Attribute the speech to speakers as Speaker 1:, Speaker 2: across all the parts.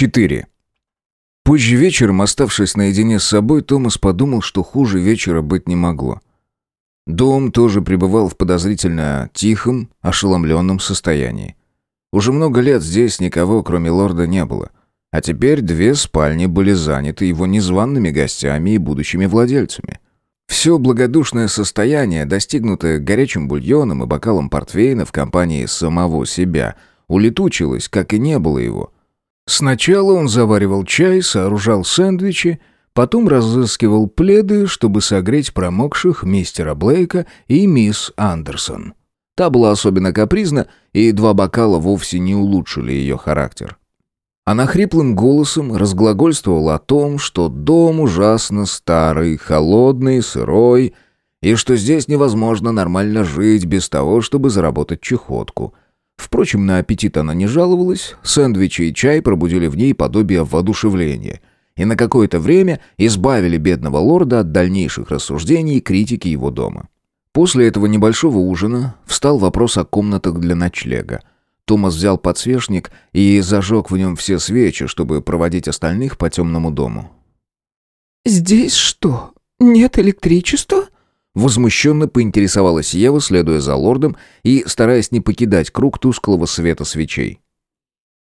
Speaker 1: 4. Позже вечером, оставшись наедине с собой, Томас подумал, что хуже вечера быть не могло. Дом тоже пребывал в подозрительно тихом, ошеломленном состоянии. Уже много лет здесь никого, кроме лорда, не было. А теперь две спальни были заняты его незваными гостями и будущими владельцами. Все благодушное состояние, достигнутое горячим бульоном и бокалом портвейна в компании самого себя, улетучилось, как и не было его – Сначала он заваривал чай, сооружал сэндвичи, потом разыскивал пледы, чтобы согреть промокших мистера Блейка и мисс Андерсон. Та была особенно капризна, и два бокала вовсе не улучшили ее характер. Она хриплым голосом разглагольствовала о том, что дом ужасно старый, холодный, сырой, и что здесь невозможно нормально жить без того, чтобы заработать чехотку – Впрочем, на аппетит она не жаловалась, сэндвичи и чай пробудили в ней подобие воодушевления и на какое-то время избавили бедного лорда от дальнейших рассуждений и критики его дома. После этого небольшого ужина встал вопрос о комнатах для ночлега. Томас взял подсвечник и зажег в нем все свечи, чтобы проводить остальных по темному дому.
Speaker 2: «Здесь что, нет электричества?»
Speaker 1: Возмущенно поинтересовалась Ева, следуя за лордом и стараясь не покидать круг тусклого света свечей.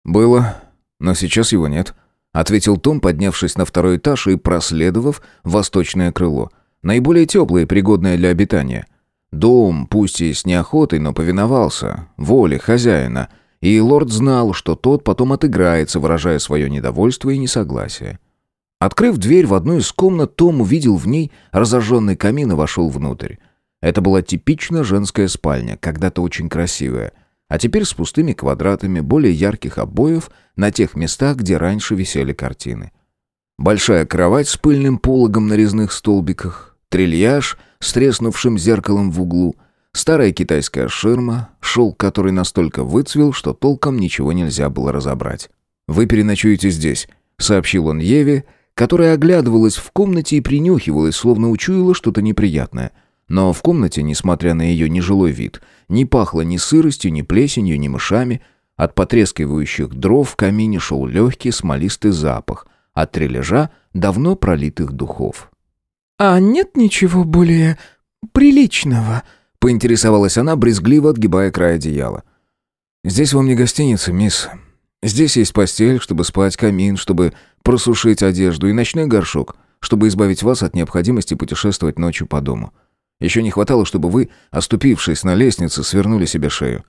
Speaker 1: «Было, но сейчас его нет», — ответил Том, поднявшись на второй этаж и проследовав восточное крыло, наиболее теплое и пригодное для обитания. Дом, пусть и с неохотой, но повиновался воле хозяина, и лорд знал, что тот потом отыграется, выражая свое недовольство и несогласие. Открыв дверь в одну из комнат, Том увидел в ней разожженный камин и вошел внутрь. Это была типично женская спальня, когда-то очень красивая, а теперь с пустыми квадратами более ярких обоев на тех местах, где раньше висели картины. Большая кровать с пыльным пологом на резных столбиках, трильяж с треснувшим зеркалом в углу, старая китайская ширма, шелк который настолько выцвел, что толком ничего нельзя было разобрать. «Вы переночуете здесь», — сообщил он Еве, которая оглядывалась в комнате и принюхивалась, словно учуяла что-то неприятное. Но в комнате, несмотря на ее нежилой вид, не пахло ни сыростью, ни плесенью, ни мышами. От потрескивающих дров в камине шел легкий смолистый запах, от трележа давно пролитых духов.
Speaker 2: «А нет ничего более приличного?»
Speaker 1: — поинтересовалась она, брезгливо отгибая край одеяла. «Здесь вам не гостиница, мисс. Здесь есть постель, чтобы спать, камин, чтобы просушить одежду и ночной горшок, чтобы избавить вас от необходимости путешествовать ночью по дому. Еще не хватало, чтобы вы, оступившись на лестнице, свернули себе шею.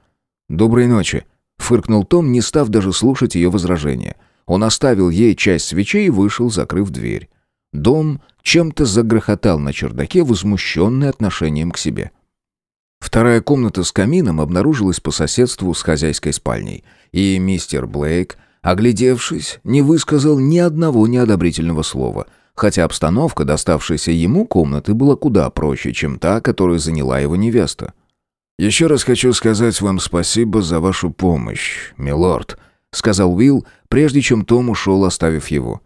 Speaker 1: «Доброй ночи», — фыркнул Том, не став даже слушать ее возражения. Он оставил ей часть свечей и вышел, закрыв дверь. Дом чем-то загрохотал на чердаке, возмущенный отношением к себе. Вторая комната с камином обнаружилась по соседству с хозяйской спальней, и мистер Блейк, оглядевшись, не высказал ни одного неодобрительного слова, хотя обстановка, доставшаяся ему комнаты, была куда проще, чем та, которую заняла его невеста. «Еще раз хочу сказать вам спасибо за вашу помощь, милорд», — сказал Уилл, прежде чем Том ушел, оставив его.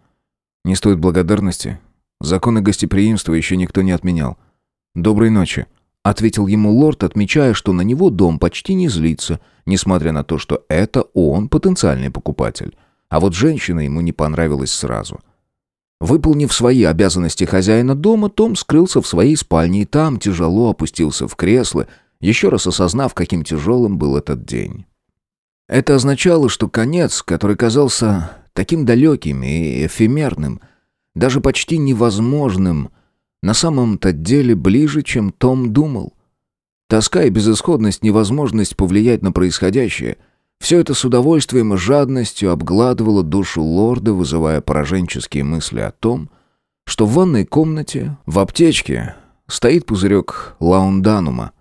Speaker 1: «Не стоит благодарности. Законы гостеприимства еще никто не отменял. Доброй ночи» ответил ему лорд, отмечая, что на него дом почти не злится, несмотря на то, что это он потенциальный покупатель. А вот женщина ему не понравилась сразу. Выполнив свои обязанности хозяина дома, Том скрылся в своей спальне и там тяжело опустился в кресло, еще раз осознав, каким тяжелым был этот день. Это означало, что конец, который казался таким далеким и эфемерным, даже почти невозможным, на самом-то деле ближе, чем Том думал. Тоска и безысходность, невозможность повлиять на происходящее — все это с удовольствием и жадностью обгладывало душу лорда, вызывая пораженческие мысли о том, что в ванной комнате, в аптечке, стоит пузырек лаунданума.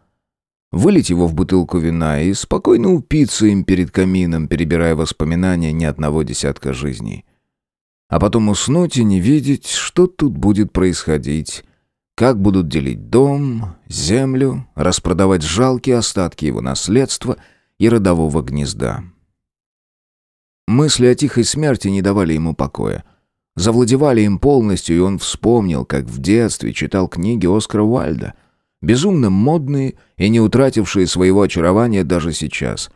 Speaker 1: Вылить его в бутылку вина и спокойно упиться им перед камином, перебирая воспоминания ни одного десятка жизней. А потом уснуть и не видеть, что тут будет происходить, как будут делить дом, землю, распродавать жалкие остатки его наследства и родового гнезда. Мысли о тихой смерти не давали ему покоя. Завладевали им полностью, и он вспомнил, как в детстве читал книги Оскара Уальда, безумно модные и не утратившие своего очарования даже сейчас.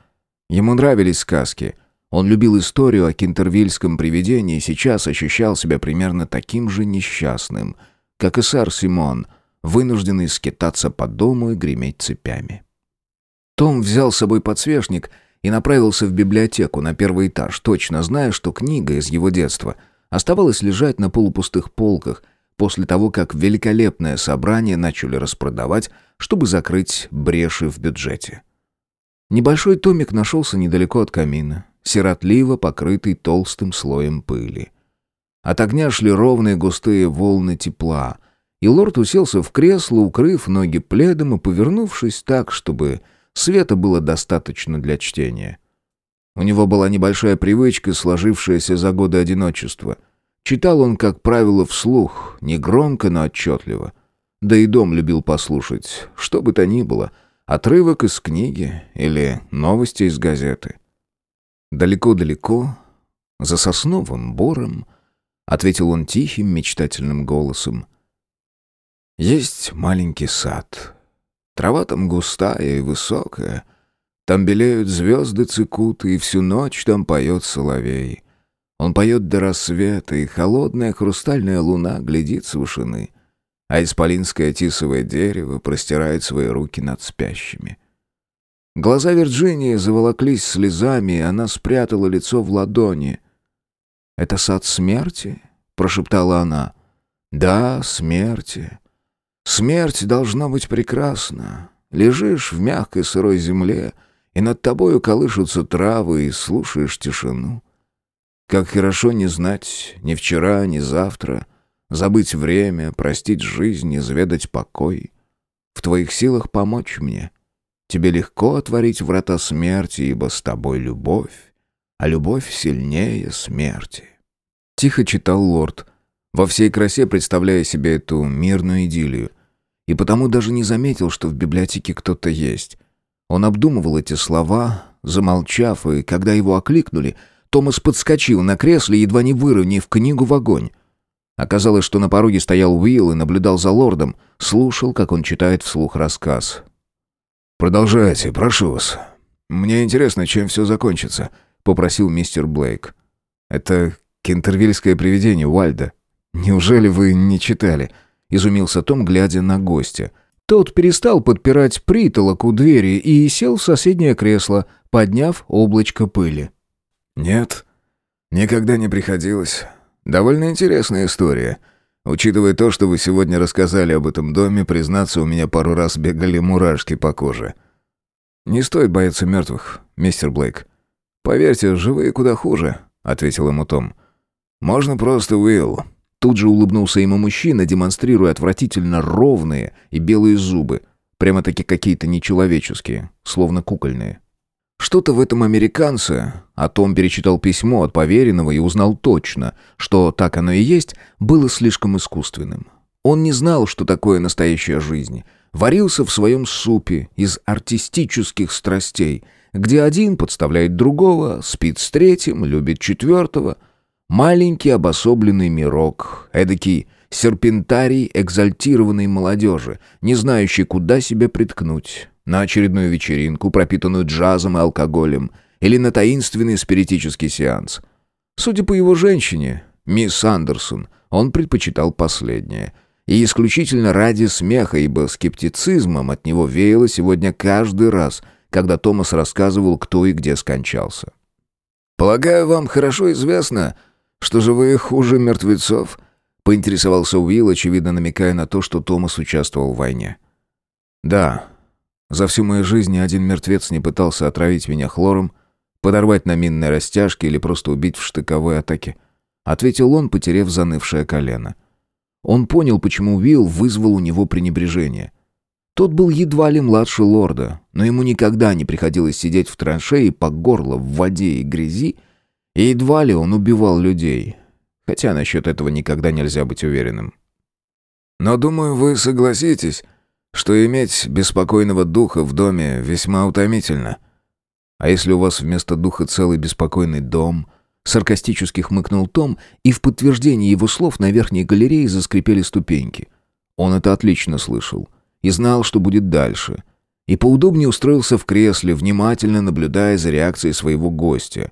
Speaker 1: Ему нравились сказки. Он любил историю о кентервильском привидении и сейчас ощущал себя примерно таким же несчастным, как и сэр Симон, вынужденный скитаться по дому и греметь цепями. Том взял с собой подсвечник и направился в библиотеку на первый этаж, точно зная, что книга из его детства оставалась лежать на полупустых полках после того, как великолепное собрание начали распродавать, чтобы закрыть бреши в бюджете. Небольшой томик нашелся недалеко от камина, сиротливо покрытый толстым слоем пыли. От огня шли ровные густые волны тепла, и лорд уселся в кресло, укрыв ноги пледом и повернувшись так, чтобы света было достаточно для чтения. У него была небольшая привычка, сложившаяся за годы одиночества. Читал он, как правило, вслух, негромко, но отчетливо. Да и дом любил послушать, что бы то ни было, отрывок из книги или новости из газеты. Далеко-далеко, за сосновым бором, ответил он тихим, мечтательным голосом. Есть маленький сад. Трава там густая и высокая. Там белеют звезды цикуты, и всю ночь там поет соловей. Он поет до рассвета, и холодная хрустальная луна глядит с вышины, а исполинское тисовое дерево простирает свои руки над спящими. Глаза Вирджинии заволоклись слезами, и она спрятала лицо в ладони. «Это сад смерти?» — прошептала она. «Да, смерти. Смерть должна быть прекрасна. Лежишь в мягкой сырой земле, и над тобою колышутся травы, и слушаешь тишину. Как хорошо не знать ни вчера, ни завтра, забыть время, простить жизнь, изведать покой. В твоих силах помочь мне». Тебе легко отворить врата смерти, ибо с тобой любовь, а любовь сильнее смерти». Тихо читал лорд, во всей красе представляя себе эту мирную идиллию, и потому даже не заметил, что в библиотеке кто-то есть. Он обдумывал эти слова, замолчав, и когда его окликнули, Томас подскочил на кресле, едва не выровняв книгу в огонь. Оказалось, что на пороге стоял Уилл и наблюдал за лордом, слушал, как он читает вслух рассказ. «Продолжайте, прошу вас. Мне интересно, чем все закончится», — попросил мистер Блейк. «Это кентервильское привидение Уальда. Неужели вы не читали?» — изумился Том, глядя на гостя. Тот перестал подпирать притолок у двери и сел в соседнее кресло, подняв облачко пыли. «Нет, никогда не приходилось. Довольно интересная история. Учитывая то, что вы сегодня рассказали об этом доме, признаться, у меня пару раз бегали мурашки по коже. Не стоит бояться мертвых, мистер Блейк. Поверьте, живые куда хуже, ответил ему Том. Можно просто Уилл. Тут же улыбнулся ему мужчина, демонстрируя отвратительно ровные и белые зубы, прямо-таки какие-то нечеловеческие, словно кукольные. Что-то в этом американце, а Том перечитал письмо от поверенного и узнал точно, что так оно и есть, было слишком искусственным. Он не знал, что такое настоящая жизнь. Варился в своем супе из артистических страстей, где один подставляет другого, спит с третьим, любит четвертого. Маленький обособленный мирок, эдакий серпентарий экзальтированной молодежи, не знающий, куда себя приткнуть на очередную вечеринку, пропитанную джазом и алкоголем, или на таинственный спиритический сеанс. Судя по его женщине, мисс Андерсон, он предпочитал последнее. И исключительно ради смеха, ибо скептицизмом от него веяло сегодня каждый раз, когда Томас рассказывал, кто и где скончался. «Полагаю, вам хорошо известно, что живые хуже мертвецов?» — поинтересовался Уилл, очевидно намекая на то, что Томас участвовал в войне. «Да, за всю мою жизнь ни один мертвец не пытался отравить меня хлором, подорвать на минной растяжке или просто убить в штыковой атаке. Ответил он, потеряв занывшее колено. Он понял, почему Уилл вызвал у него пренебрежение. Тот был едва ли младше лорда, но ему никогда не приходилось сидеть в траншее по горло в воде и грязи, и едва ли он убивал людей. Хотя насчет этого никогда нельзя быть уверенным. «Но, думаю, вы согласитесь, что иметь беспокойного духа в доме весьма утомительно. А если у вас вместо духа целый беспокойный дом, саркастически хмыкнул Том, и в подтверждение его слов на верхней галерее заскрипели ступеньки. Он это отлично слышал и знал, что будет дальше. И поудобнее устроился в кресле, внимательно наблюдая за реакцией своего гостя.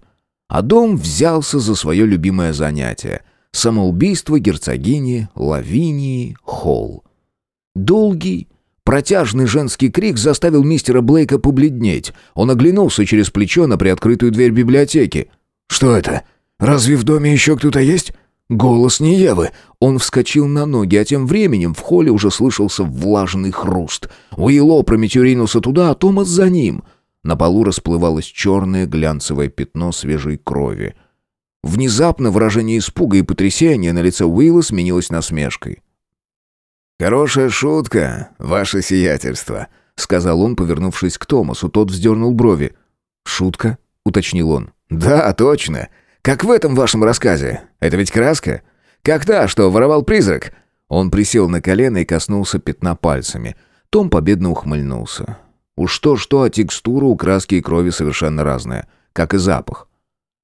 Speaker 1: А дом взялся за свое любимое занятие — самоубийство герцогини Лавинии Холл. Долгий, протяжный женский крик заставил мистера Блейка побледнеть. Он оглянулся через плечо на приоткрытую дверь библиотеки. «Что это? Разве в доме еще кто-то есть?» Голос не Евы. Он вскочил на ноги, а тем временем в холле уже слышался влажный хруст. Уилл опрометью ринулся туда, а Томас за ним. На полу расплывалось черное глянцевое пятно свежей крови. Внезапно выражение испуга и потрясения на лице Уилла сменилось насмешкой. «Хорошая шутка, ваше сиятельство», — сказал он, повернувшись к Томасу. Тот вздернул брови. «Шутка?» — уточнил он. «Да, точно. Как в этом вашем рассказе. Это ведь краска? Как та, что воровал призрак?» Он присел на колено и коснулся пятна пальцами. Том победно ухмыльнулся. Уж то-что, а текстура у краски и крови совершенно разная, как и запах.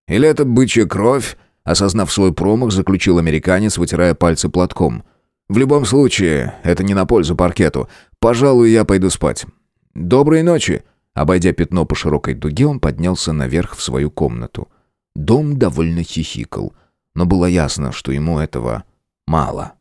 Speaker 1: «Или это бычья кровь?» Осознав свой промах, заключил американец, вытирая пальцы платком. «В любом случае, это не на пользу паркету. Пожалуй, я пойду спать. Доброй ночи!» Обойдя пятно по широкой дуге, он поднялся наверх в свою комнату. Дом довольно хихикал, но было ясно, что ему этого мало.